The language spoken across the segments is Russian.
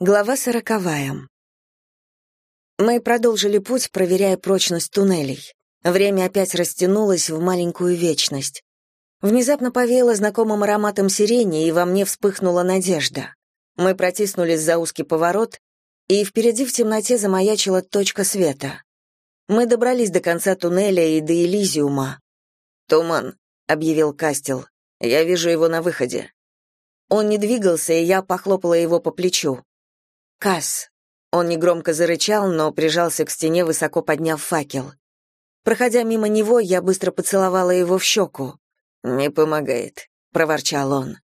Глава сороковая. Мы продолжили путь, проверяя прочность туннелей. Время опять растянулось в маленькую вечность. Внезапно повеяло знакомым ароматом сирени, и во мне вспыхнула надежда. Мы протиснулись за узкий поворот, и впереди в темноте замаячила точка света. Мы добрались до конца туннеля и до Элизиума. «Туман», — объявил Кастел. «Я вижу его на выходе». Он не двигался, и я похлопала его по плечу. Касс. Он негромко зарычал, но прижался к стене, высоко подняв факел. Проходя мимо него, я быстро поцеловала его в щеку. «Не помогает», — проворчал он.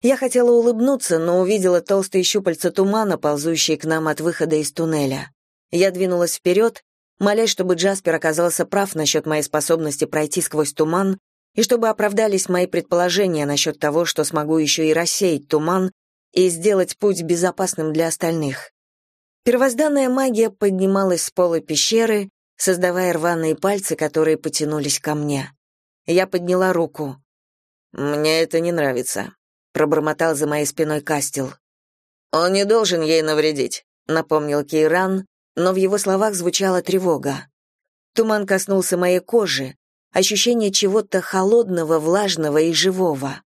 Я хотела улыбнуться, но увидела толстые щупальца тумана, ползущие к нам от выхода из туннеля. Я двинулась вперед, молясь, чтобы Джаспер оказался прав насчет моей способности пройти сквозь туман, и чтобы оправдались мои предположения насчет того, что смогу еще и рассеять туман, и сделать путь безопасным для остальных. Первозданная магия поднималась с пола пещеры, создавая рваные пальцы, которые потянулись ко мне. Я подняла руку. «Мне это не нравится», — пробормотал за моей спиной Кастел. «Он не должен ей навредить», — напомнил Кейран, но в его словах звучала тревога. Туман коснулся моей кожи, ощущение чего-то холодного, влажного и живого.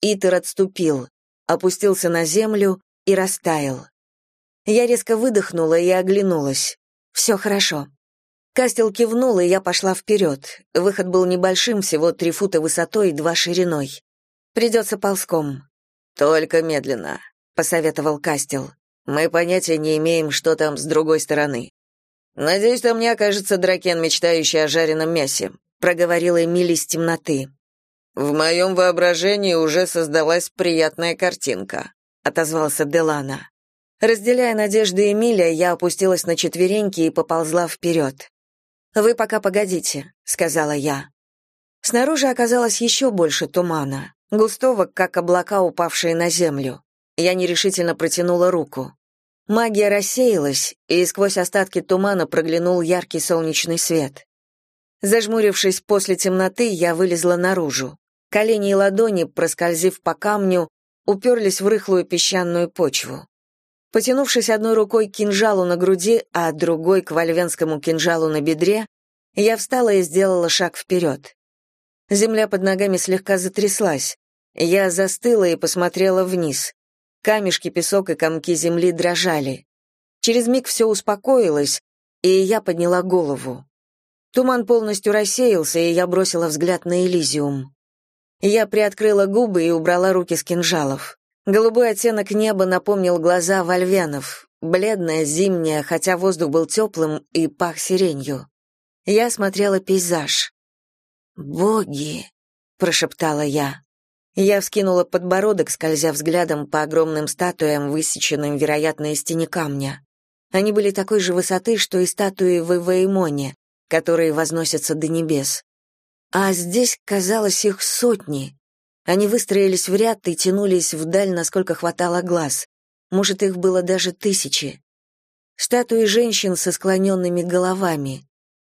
Итер отступил опустился на землю и растаял. Я резко выдохнула и оглянулась. Все хорошо. Кастел кивнул, и я пошла вперед. Выход был небольшим, всего три фута высотой и два шириной. Придется ползком. «Только медленно», — посоветовал Кастел. «Мы понятия не имеем, что там с другой стороны». «Надеюсь, там не окажется дракен, мечтающий о жареном мясе», — проговорила Эмили из темноты. «В моем воображении уже создалась приятная картинка», — отозвался Делана. Разделяя надежды Эмиля, я опустилась на четвереньки и поползла вперед. «Вы пока погодите», — сказала я. Снаружи оказалось еще больше тумана, густого, как облака, упавшие на землю. Я нерешительно протянула руку. Магия рассеялась, и сквозь остатки тумана проглянул яркий солнечный свет. Зажмурившись после темноты, я вылезла наружу. Колени и ладони, проскользив по камню, уперлись в рыхлую песчаную почву. Потянувшись одной рукой к кинжалу на груди, а другой к вольвенскому кинжалу на бедре, я встала и сделала шаг вперед. Земля под ногами слегка затряслась. Я застыла и посмотрела вниз. Камешки, песок и комки земли дрожали. Через миг все успокоилось, и я подняла голову. Туман полностью рассеялся, и я бросила взгляд на Элизиум. Я приоткрыла губы и убрала руки с кинжалов. Голубой оттенок неба напомнил глаза вольвенов, бледная, зимняя, хотя воздух был теплым и пах сиренью. Я смотрела пейзаж. «Боги!» — прошептала я. Я вскинула подбородок, скользя взглядом по огромным статуям, высеченным, вероятно, из тени камня. Они были такой же высоты, что и статуи в Иваимоне, которые возносятся до небес. А здесь, казалось, их сотни. Они выстроились в ряд и тянулись вдаль, насколько хватало глаз. Может, их было даже тысячи. Статуи женщин со склоненными головами.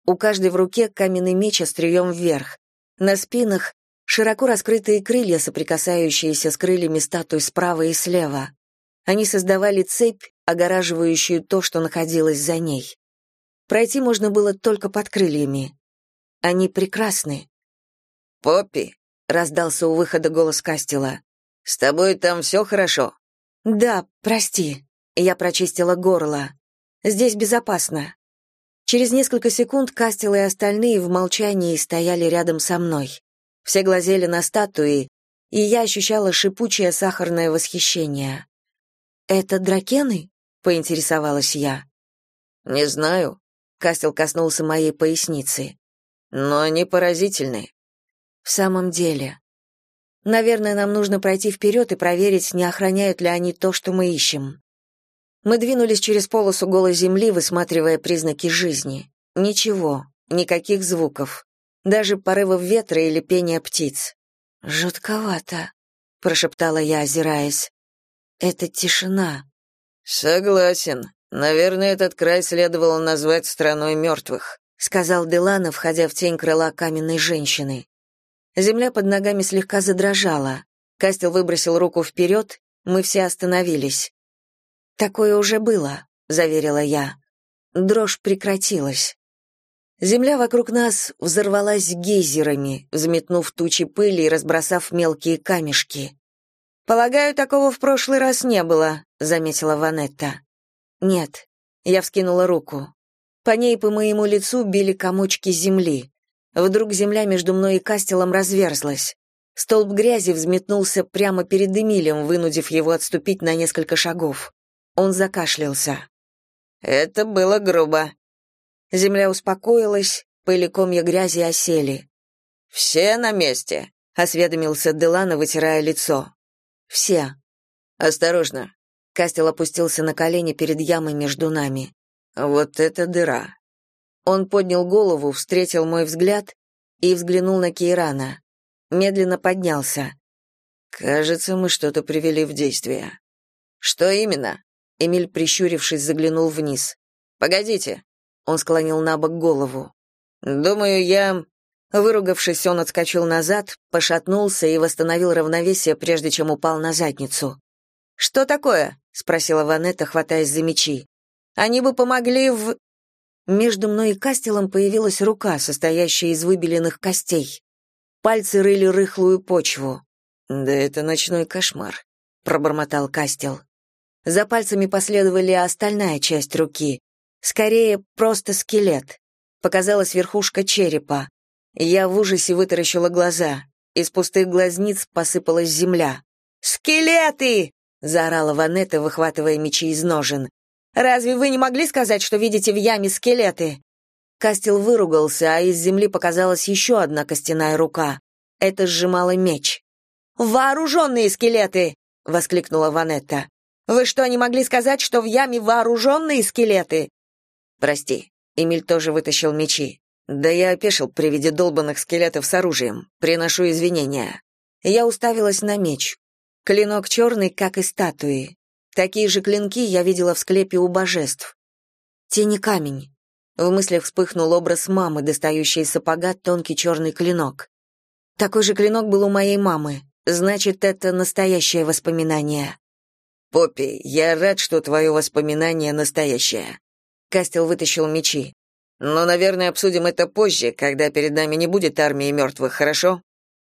У каждой в руке каменный меч острием вверх. На спинах широко раскрытые крылья, соприкасающиеся с крыльями статуй справа и слева. Они создавали цепь, огораживающую то, что находилось за ней. Пройти можно было только под крыльями. Они прекрасны. «Поппи», — раздался у выхода голос Кастела, — «с тобой там все хорошо?» «Да, прости». Я прочистила горло. «Здесь безопасно». Через несколько секунд Кастел и остальные в молчании стояли рядом со мной. Все глазели на статуи, и я ощущала шипучее сахарное восхищение. «Это дракены?» — поинтересовалась я. «Не знаю», — Кастел коснулся моей поясницы но они поразительны. В самом деле. Наверное, нам нужно пройти вперед и проверить, не охраняют ли они то, что мы ищем. Мы двинулись через полосу голой земли, высматривая признаки жизни. Ничего, никаких звуков, даже порывов ветра или пения птиц. «Жутковато», — прошептала я, озираясь. «Это тишина». «Согласен. Наверное, этот край следовало назвать страной мертвых». — сказал Делана, входя в тень крыла каменной женщины. Земля под ногами слегка задрожала. Кастел выбросил руку вперед, мы все остановились. «Такое уже было», — заверила я. Дрожь прекратилась. Земля вокруг нас взорвалась гейзерами, взметнув тучи пыли и разбросав мелкие камешки. «Полагаю, такого в прошлый раз не было», — заметила Ванетта. «Нет». Я вскинула руку. По ней по моему лицу били комочки земли. Вдруг земля между мной и Кастелом разверзлась. Столб грязи взметнулся прямо перед Эмилем, вынудив его отступить на несколько шагов. Он закашлялся. «Это было грубо». Земля успокоилась, и комья грязи осели. «Все на месте», — осведомился Делана, вытирая лицо. «Все». «Осторожно». Кастел опустился на колени перед ямой между нами. Вот это дыра. Он поднял голову, встретил мой взгляд и взглянул на Кейрана. Медленно поднялся. Кажется, мы что-то привели в действие. Что именно? Эмиль, прищурившись, заглянул вниз. Погодите. Он склонил на бок голову. Думаю, я Выругавшись, он отскочил назад, пошатнулся и восстановил равновесие, прежде чем упал на задницу. «Что такое?» — спросила Ванетта, хватаясь за мечи. Они бы помогли в...» Между мной и Кастелом появилась рука, состоящая из выбеленных костей. Пальцы рыли рыхлую почву. «Да это ночной кошмар», — пробормотал Кастел. За пальцами последовали остальная часть руки. Скорее, просто скелет. Показалась верхушка черепа. Я в ужасе вытаращила глаза. Из пустых глазниц посыпалась земля. «Скелеты!» — заорала Ванетта, выхватывая мечи из ножен. Разве вы не могли сказать, что видите в яме скелеты?» Кастел выругался, а из земли показалась еще одна костяная рука. Это сжимала меч. «Вооруженные скелеты!» — воскликнула Ванетта. «Вы что, не могли сказать, что в яме вооруженные скелеты?» «Прости». Эмиль тоже вытащил мечи. «Да я опешил при виде долбанных скелетов с оружием. Приношу извинения». Я уставилась на меч. Клинок черный, как и статуи. Такие же клинки я видела в склепе у божеств. Тени камень. В мыслях вспыхнул образ мамы, достающей из сапога тонкий черный клинок. Такой же клинок был у моей мамы. Значит, это настоящее воспоминание. Поппи, я рад, что твое воспоминание настоящее. Кастел вытащил мечи. Но, наверное, обсудим это позже, когда перед нами не будет армии мертвых, хорошо?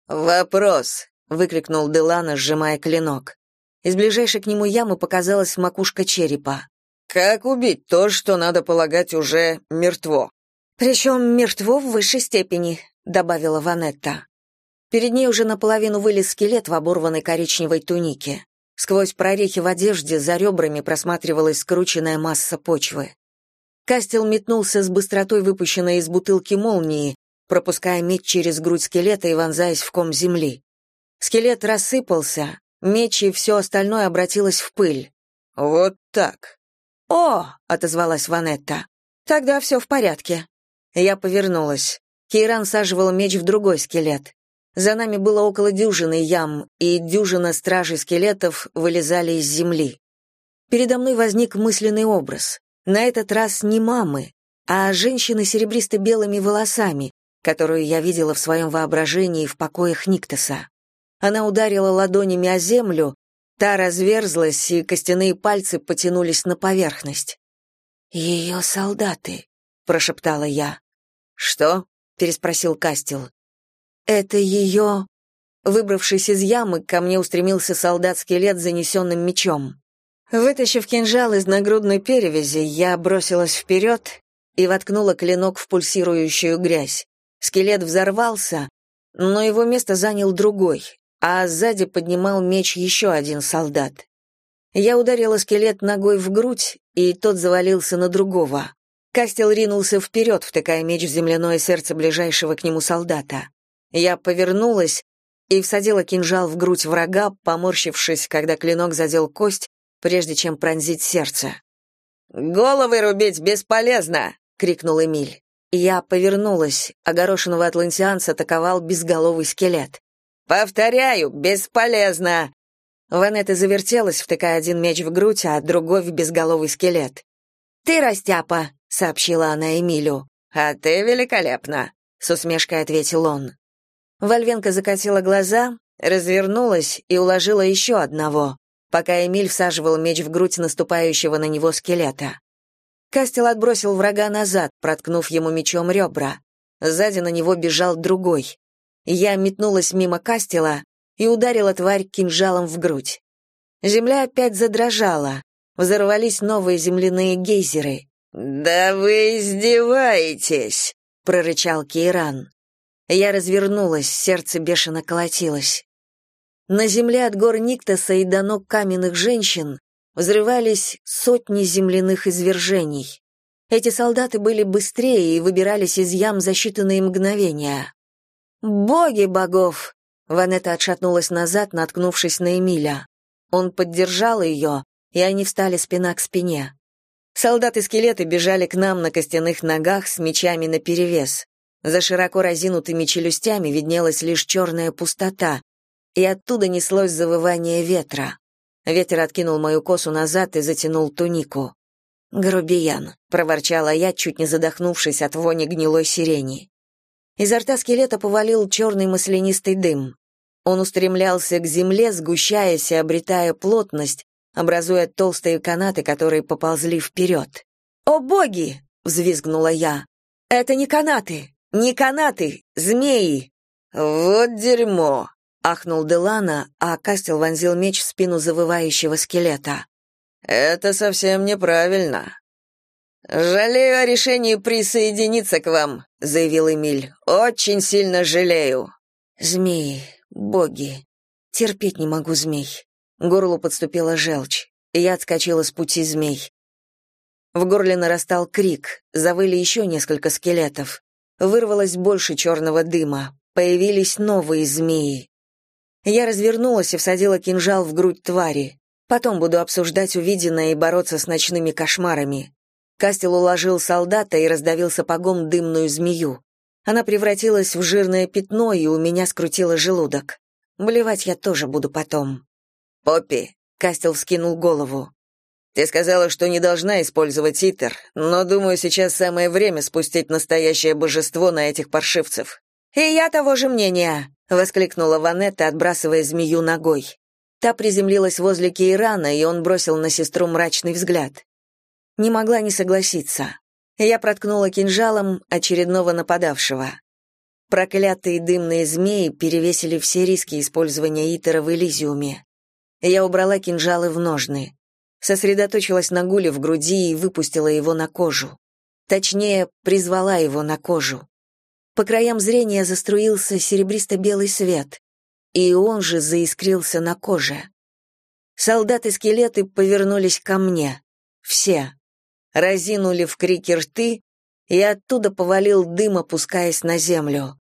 Вопрос, выкрикнул Делана, сжимая клинок. Из ближайшей к нему ямы показалась макушка черепа. «Как убить то, что, надо полагать, уже мертво?» «Причем мертво в высшей степени», — добавила Ванетта. Перед ней уже наполовину вылез скелет в оборванной коричневой тунике. Сквозь прорехи в одежде за ребрами просматривалась скрученная масса почвы. Кастел метнулся с быстротой выпущенной из бутылки молнии, пропуская меч через грудь скелета и вонзаясь в ком земли. Скелет рассыпался, Меч и все остальное обратилось в пыль. «Вот так». «О!» — отозвалась Ванетта. «Тогда все в порядке». Я повернулась. Кейран саживал меч в другой скелет. За нами было около дюжины ям, и дюжина стражей скелетов вылезали из земли. Передо мной возник мысленный образ. На этот раз не мамы, а женщины с серебристо-белыми волосами, которую я видела в своем воображении в покоях Никтоса. Она ударила ладонями о землю, та разверзлась, и костяные пальцы потянулись на поверхность. «Ее солдаты», — прошептала я. «Что?» — переспросил Кастел. «Это ее...» Выбравшись из ямы, ко мне устремился солдат-скелет с занесенным мечом. Вытащив кинжал из нагрудной перевязи, я бросилась вперед и воткнула клинок в пульсирующую грязь. Скелет взорвался, но его место занял другой, а сзади поднимал меч еще один солдат. Я ударила скелет ногой в грудь, и тот завалился на другого. Кастел ринулся вперед, втыкая меч в земляное сердце ближайшего к нему солдата. Я повернулась и всадила кинжал в грудь врага, поморщившись, когда клинок задел кость, прежде чем пронзить сердце. «Головы рубить бесполезно!» — крикнул Эмиль. Я повернулась, огорошенного атлантианца атаковал безголовый скелет. «Повторяю, бесполезно!» Ванетта завертелась, втыкая один меч в грудь, а другой в безголовый скелет. «Ты растяпа», — сообщила она Эмилю. «А ты великолепна», — с усмешкой ответил он. Вольвенка закатила глаза, развернулась и уложила еще одного. пока Эмиль всаживал меч в грудь наступающего на него скелета. Кастел отбросил врага назад, проткнув ему мечом ребра. Сзади на него бежал другой. Я метнулась мимо Кастела и ударила тварь кинжалом в грудь. Земля опять задрожала. Взорвались новые земляные гейзеры. «Да вы издеваетесь!» — прорычал Кейран. Я развернулась, сердце бешено колотилось. На земле от гор Никтоса и до ног каменных женщин взрывались сотни земляных извержений. Эти солдаты были быстрее и выбирались из ям за считанные мгновения. «Боги богов!» Ванетта отшатнулась назад, наткнувшись на Эмиля. Он поддержал ее, и они встали спина к спине. Солдаты-скелеты бежали к нам на костяных ногах с мечами наперевес. За широко разинутыми челюстями виднелась лишь черная пустота, и оттуда неслось завывание ветра. Ветер откинул мою косу назад и затянул тунику. «Грубиян», — проворчала я, чуть не задохнувшись от вони гнилой сирени. Изо рта скелета повалил черный маслянистый дым. Он устремлялся к земле, сгущаясь и обретая плотность, образуя толстые канаты, которые поползли вперед. «О боги!» — взвизгнула я. «Это не канаты! Не канаты! Змеи!» «Вот дерьмо!» — ахнул Делана, а Кастел вонзил меч в спину завывающего скелета. «Это совсем неправильно». «Жалею о решении присоединиться к вам», — заявил Эмиль. «Очень сильно жалею». «Змеи, боги, терпеть не могу змей. Горлу подступила желчь, я отскочила с пути змей. В горле нарастал крик, завыли еще несколько скелетов. Вырвалось больше черного дыма, появились новые змеи. Я развернулась и всадила кинжал в грудь твари. Потом буду обсуждать увиденное и бороться с ночными кошмарами. Кастел уложил солдата и раздавил сапогом дымную змею. Она превратилась в жирное пятно, и у меня скрутило желудок. Блевать я тоже буду потом. «Поппи», — Кастел вскинул голову, — «ты сказала, что не должна использовать Итер, но, думаю, сейчас самое время спустить настоящее божество на этих паршивцев». «И я того же мнения», — воскликнула Ванетта, отбрасывая змею ногой. Та приземлилась возле Кейрана, и он бросил на сестру мрачный взгляд. Не могла не согласиться. Я проткнула кинжалом очередного нападавшего. Проклятые дымные змеи перевесили все риски использования Итера в Элизиуме. Я убрала кинжалы в ножны. Сосредоточилась на гуле в груди и выпустила его на кожу. Точнее, призвала его на кожу. По краям зрения заструился серебристо-белый свет, и он же заискрился на коже. Солдаты-скелеты повернулись ко мне. Все. Разинули в крике рты, и оттуда повалил дым, опускаясь на землю.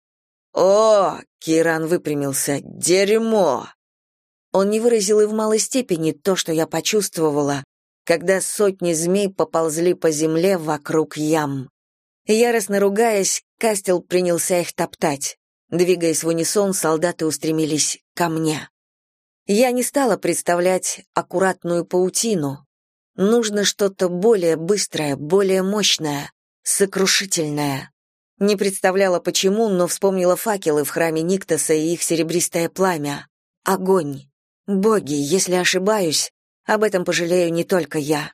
«О!» — Киран выпрямился. «Дерьмо!» Он не выразил и в малой степени то, что я почувствовала, когда сотни змей поползли по земле вокруг ям. Яростно ругаясь, Кастел принялся их топтать. Двигаясь в унисон, солдаты устремились ко мне. Я не стала представлять аккуратную паутину. Нужно что-то более быстрое, более мощное, сокрушительное. Не представляла почему, но вспомнила факелы в храме Никтоса и их серебристое пламя. Огонь. Боги, если ошибаюсь, об этом пожалею не только я.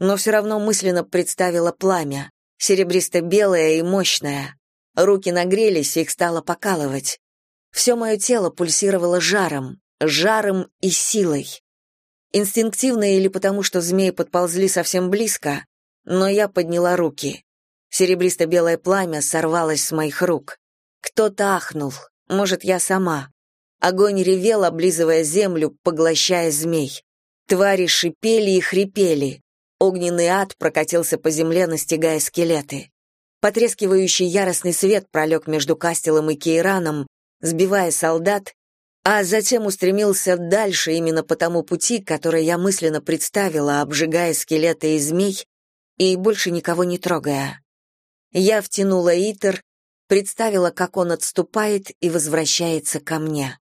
Но все равно мысленно представила пламя, серебристо-белое и мощное. Руки нагрелись, их стало покалывать. Все мое тело пульсировало жаром, жаром и силой. Инстинктивно или потому, что змеи подползли совсем близко, но я подняла руки. Серебристо-белое пламя сорвалось с моих рук. Кто-то ахнул, может, я сама. Огонь ревел, облизывая землю, поглощая змей. Твари шипели и хрипели. Огненный ад прокатился по земле, настигая скелеты. Потрескивающий яростный свет пролег между Кастелом и Кейраном, сбивая солдат, а затем устремился дальше именно по тому пути, который я мысленно представила, обжигая скелеты и змей, и больше никого не трогая. Я втянула Итер, представила, как он отступает и возвращается ко мне.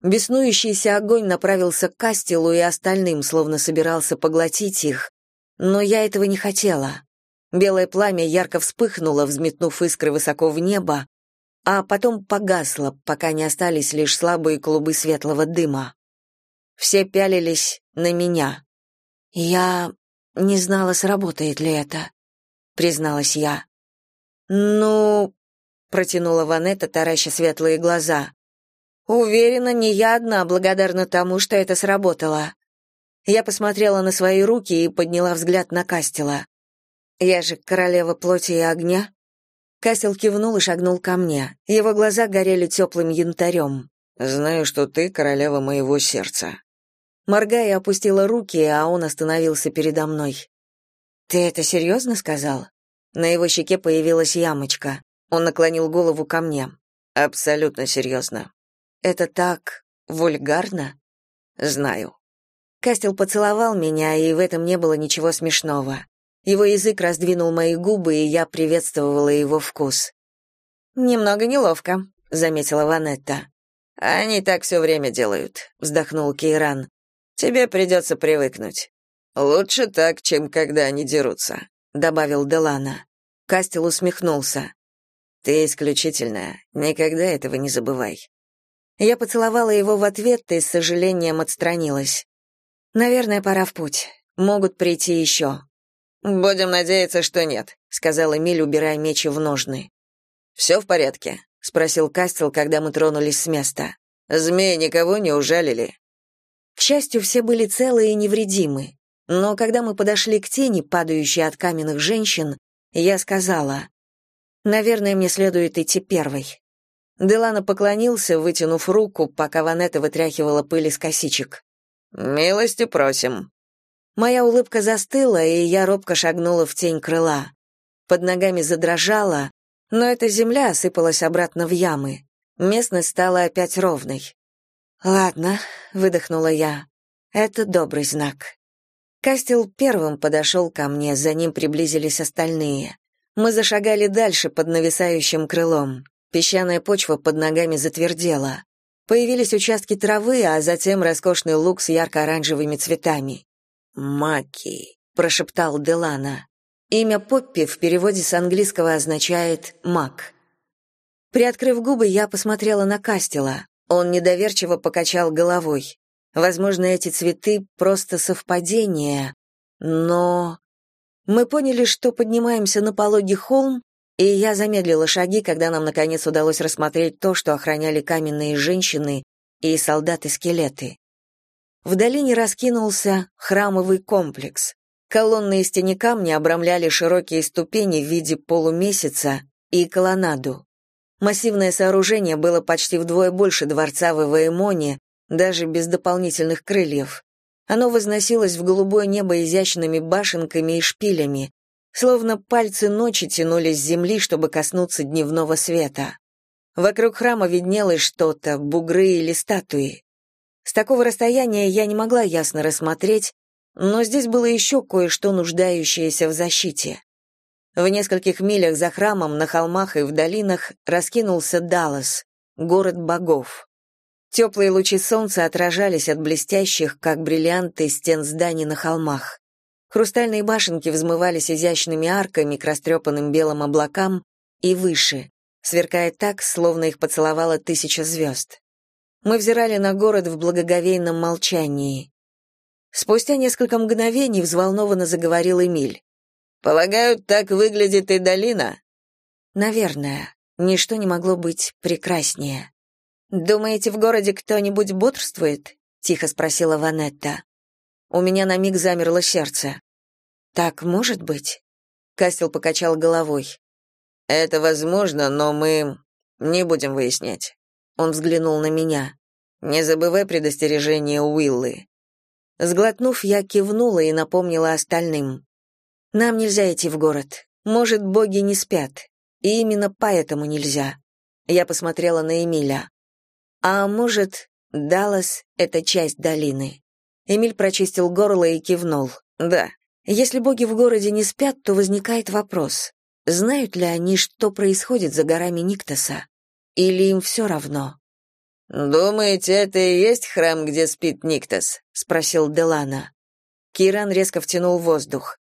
Беснующийся огонь направился к Кастелу и остальным, словно собирался поглотить их, но я этого не хотела. Белое пламя ярко вспыхнуло, взметнув искры высоко в небо, а потом погасло, пока не остались лишь слабые клубы светлого дыма. Все пялились на меня. Я не знала, сработает ли это, призналась я. Ну, протянула Ванетта, тараща светлые глаза. Уверена, не я одна благодарна тому, что это сработало. Я посмотрела на свои руки и подняла взгляд на Кастела. Я же королева плоти и огня. Кастел кивнул и шагнул ко мне. Его глаза горели теплым янтарем. «Знаю, что ты королева моего сердца». Моргая, опустила руки, а он остановился передо мной. «Ты это серьезно сказал?» На его щеке появилась ямочка. Он наклонил голову ко мне. «Абсолютно серьезно». «Это так вульгарно?» «Знаю». Кастел поцеловал меня, и в этом не было ничего смешного. Его язык раздвинул мои губы, и я приветствовала его вкус. «Немного неловко», — заметила Ванетта. «Они так все время делают», — вздохнул Кейран. «Тебе придется привыкнуть. Лучше так, чем когда они дерутся», — добавил Делана. Кастел усмехнулся. «Ты исключительная, никогда этого не забывай». Я поцеловала его в ответ и с сожалением отстранилась. «Наверное, пора в путь. Могут прийти еще». «Будем надеяться, что нет», — сказал Эмиль, убирая мечи в ножны. «Все в порядке?» — спросил Кастел, когда мы тронулись с места. «Змеи никого не ужалили?» К счастью, все были целы и невредимы. Но когда мы подошли к тени, падающей от каменных женщин, я сказала, «Наверное, мне следует идти первой». Делана поклонился, вытянув руку, пока Ванетта вытряхивала пыль из косичек. «Милости просим», Моя улыбка застыла, и я робко шагнула в тень крыла. Под ногами задрожала, но эта земля осыпалась обратно в ямы. Местность стала опять ровной. «Ладно», — выдохнула я, — «это добрый знак». Кастел первым подошел ко мне, за ним приблизились остальные. Мы зашагали дальше под нависающим крылом. Песчаная почва под ногами затвердела. Появились участки травы, а затем роскошный луг с ярко-оранжевыми цветами. «Маки», — прошептал Делана. Имя Поппи в переводе с английского означает «мак». Приоткрыв губы, я посмотрела на Кастела. Он недоверчиво покачал головой. Возможно, эти цветы — просто совпадение, но... Мы поняли, что поднимаемся на пологий холм, и я замедлила шаги, когда нам наконец удалось рассмотреть то, что охраняли каменные женщины и солдаты-скелеты. В долине раскинулся храмовый комплекс. Колонны из тени камня обрамляли широкие ступени в виде полумесяца и колоннаду. Массивное сооружение было почти вдвое больше дворца в Эваэмоне, даже без дополнительных крыльев. Оно возносилось в голубое небо изящными башенками и шпилями, словно пальцы ночи тянулись с земли, чтобы коснуться дневного света. Вокруг храма виднелось что-то, бугры или статуи. С такого расстояния я не могла ясно рассмотреть, но здесь было еще кое-что, нуждающееся в защите. В нескольких милях за храмом, на холмах и в долинах раскинулся Даллас, город богов. Теплые лучи солнца отражались от блестящих, как бриллианты, стен зданий на холмах. Хрустальные башенки взмывались изящными арками к растрепанным белым облакам и выше, сверкая так, словно их поцеловала тысяча звезд. Мы взирали на город в благоговейном молчании. Спустя несколько мгновений взволнованно заговорил Эмиль. «Полагаю, так выглядит и долина?» «Наверное. Ничто не могло быть прекраснее». «Думаете, в городе кто-нибудь бодрствует?» — тихо спросила Ванетта. У меня на миг замерло сердце. «Так может быть?» Кастел покачал головой. «Это возможно, но мы не будем выяснять. Он взглянул на меня. «Не забывай предостережение Уиллы». Сглотнув, я кивнула и напомнила остальным. «Нам нельзя идти в город. Может, боги не спят. И именно поэтому нельзя». Я посмотрела на Эмиля. «А может, Даллас — это часть долины?» Эмиль прочистил горло и кивнул. «Да. Если боги в городе не спят, то возникает вопрос. Знают ли они, что происходит за горами Никтоса? Или им все равно? «Думаете, это и есть храм, где спит Никтос?» — спросил Делана. Киран резко втянул воздух.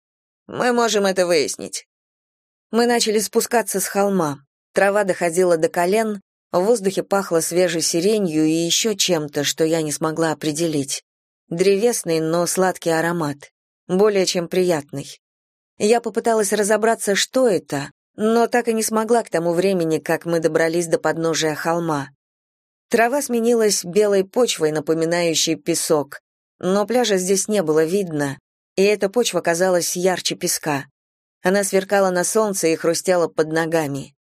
«Мы можем это выяснить». Мы начали спускаться с холма. Трава доходила до колен, в воздухе пахло свежей сиренью и еще чем-то, что я не смогла определить. древесный, но сладкий аромат, более чем приятный. Я попыталась разобраться, что это, но так и не смогла к тому времени, как мы добрались до подножия холма. Трава сменилась белой почвой, напоминающей песок, но пляжа здесь не было видно, и эта почва казалась ярче песка. Она сверкала на солнце и хрустела под ногами.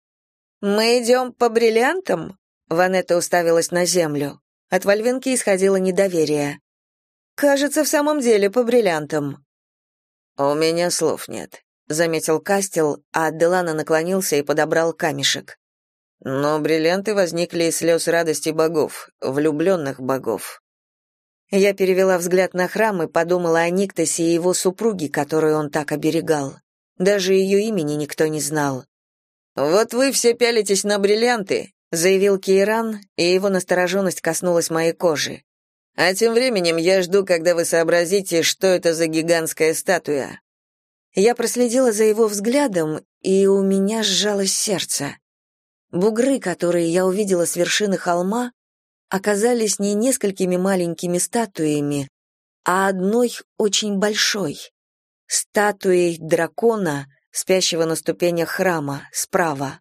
«Мы идем по бриллиантам?» Ванетта уставилась на землю. От Вальвинки исходило недоверие. «Кажется, в самом деле по бриллиантам». «У меня слов нет», — заметил Кастел, а Делана наклонился и подобрал камешек. «Но бриллианты возникли из слез радости богов, влюбленных богов». Я перевела взгляд на храм и подумала о Никтосе и его супруге, которую он так оберегал. Даже ее имени никто не знал. «Вот вы все пялитесь на бриллианты, заявил Кейран, и его настороженность коснулась моей кожи. А тем временем я жду, когда вы сообразите, что это за гигантская статуя. Я проследила за его взглядом, и у меня сжалось сердце. Бугры, которые я увидела с вершины холма, оказались не несколькими маленькими статуями, а одной очень большой. Статуей дракона, спящего на ступенях храма, справа.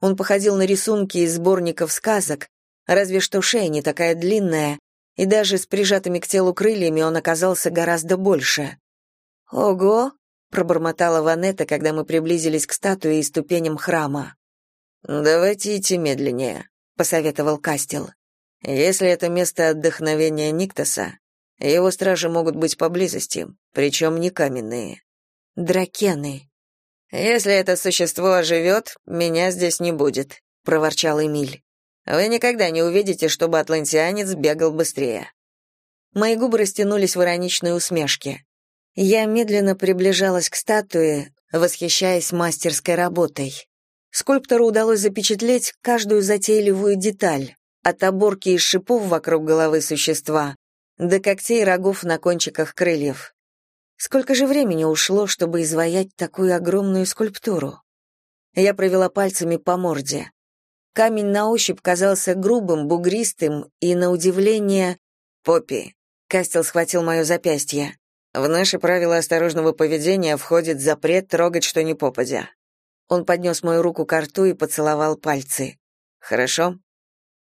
Он походил на рисунки из сборников сказок, разве что шея не такая длинная, и даже с прижатыми к телу крыльями он оказался гораздо больше. «Ого!» — пробормотала Ванетта, когда мы приблизились к статуе и ступеням храма. «Давайте идти медленнее», — посоветовал Кастел. «Если это место отдохновения Никтоса, его стражи могут быть поблизости, причем не каменные». «Дракены», «Если это существо оживет, меня здесь не будет», — проворчал Эмиль. «Вы никогда не увидите, чтобы атлантианец бегал быстрее». Мои губы растянулись в ироничной усмешке. Я медленно приближалась к статуе, восхищаясь мастерской работой. Скульптору удалось запечатлеть каждую затейливую деталь, от оборки из шипов вокруг головы существа до когтей и рогов на кончиках крыльев. Сколько же времени ушло, чтобы изваять такую огромную скульптуру? Я провела пальцами по морде. Камень на ощупь казался грубым, бугристым и, на удивление... «Поппи», — Кастел схватил мое запястье, «в наши правила осторожного поведения входит запрет трогать что ни попадя». Он поднес мою руку к рту и поцеловал пальцы. «Хорошо?»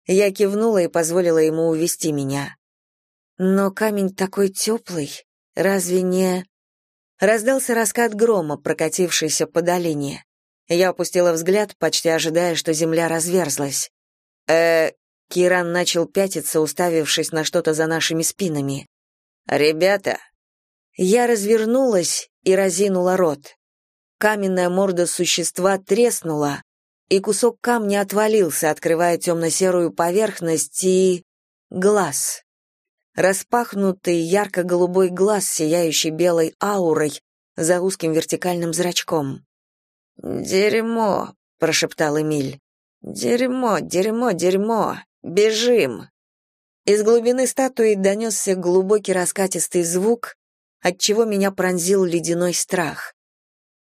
Я кивнула и позволила ему увести меня. Но камень такой теплый. Разве не...» Раздался раскат грома, прокатившийся по долине. Я опустила взгляд, почти ожидая, что земля разверзлась. э Киран начал пятиться, уставившись на что-то за нашими спинами. «Ребята!» Я развернулась и разинула рот. Каменная морда существа треснула, и кусок камня отвалился, открывая темно-серую поверхность и... глаз распахнутый ярко-голубой глаз, сияющий белой аурой за узким вертикальным зрачком. «Дерьмо», — прошептал Эмиль. «Дерьмо, дерьмо, дерьмо! Бежим!» Из глубины статуи донесся глубокий раскатистый звук, отчего меня пронзил ледяной страх.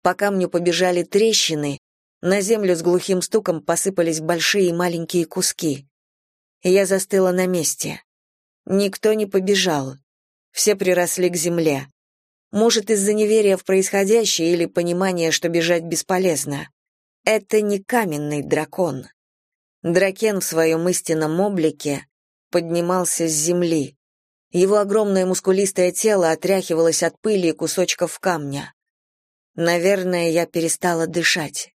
По камню побежали трещины, на землю с глухим стуком посыпались большие и маленькие куски. Я застыла на месте. Никто не побежал. Все приросли к земле. Может, из-за неверия в происходящее или понимания, что бежать бесполезно. Это не каменный дракон. Дракен в своем истинном облике поднимался с земли. Его огромное мускулистое тело отряхивалось от пыли и кусочков камня. Наверное, я перестала дышать.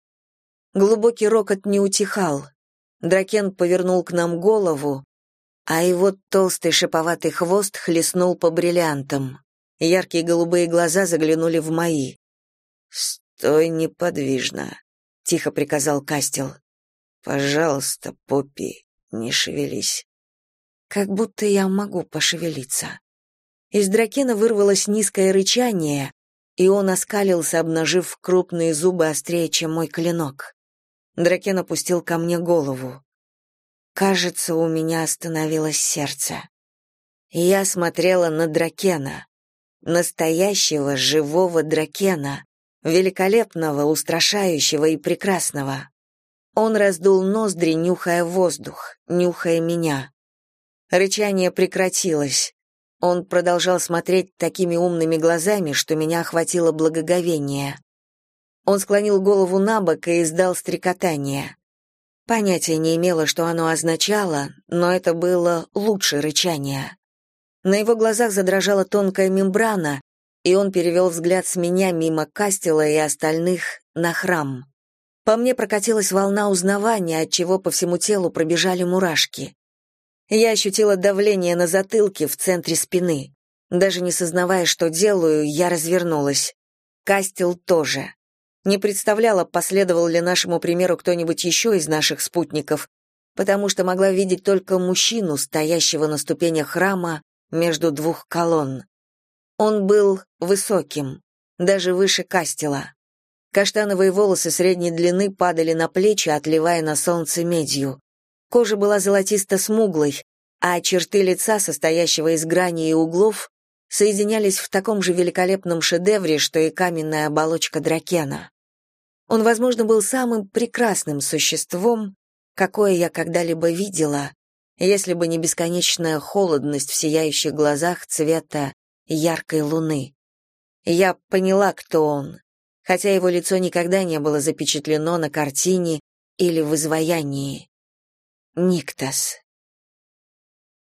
Глубокий рокот не утихал. Дракен повернул к нам голову, а его толстый шиповатый хвост хлестнул по бриллиантам. Яркие голубые глаза заглянули в мои. «Стой неподвижно», — тихо приказал Кастел. «Пожалуйста, Поппи, не шевелись». Как будто я могу пошевелиться. Из дракена вырвалось низкое рычание, и он оскалился, обнажив крупные зубы острее, чем мой клинок. Дракен опустил ко мне голову. Кажется, у меня остановилось сердце. Я смотрела на Дракена, настоящего живого Дракена, великолепного, устрашающего и прекрасного. Он раздул ноздри, нюхая воздух, нюхая меня. Рычание прекратилось. Он продолжал смотреть такими умными глазами, что меня охватило благоговение. Он склонил голову на бок и издал стрекотание. Понятия не имела, что оно означало, но это было лучше рычания. На его глазах задрожала тонкая мембрана, и он перевел взгляд с меня мимо Кастела и остальных на храм. По мне прокатилась волна узнавания, от чего по всему телу пробежали мурашки. Я ощутила давление на затылке в центре спины. Даже не сознавая, что делаю, я развернулась. Кастел тоже. Не представляла, последовал ли нашему примеру кто-нибудь еще из наших спутников, потому что могла видеть только мужчину, стоящего на ступенях храма между двух колонн. Он был высоким, даже выше Кастела. Каштановые волосы средней длины падали на плечи, отливая на солнце медью. Кожа была золотисто-смуглой, а черты лица, состоящего из граней и углов, соединялись в таком же великолепном шедевре, что и каменная оболочка дракена. Он, возможно, был самым прекрасным существом, какое я когда-либо видела, если бы не бесконечная холодность в сияющих глазах цвета яркой луны. Я поняла, кто он, хотя его лицо никогда не было запечатлено на картине или в изваянии. Никтас.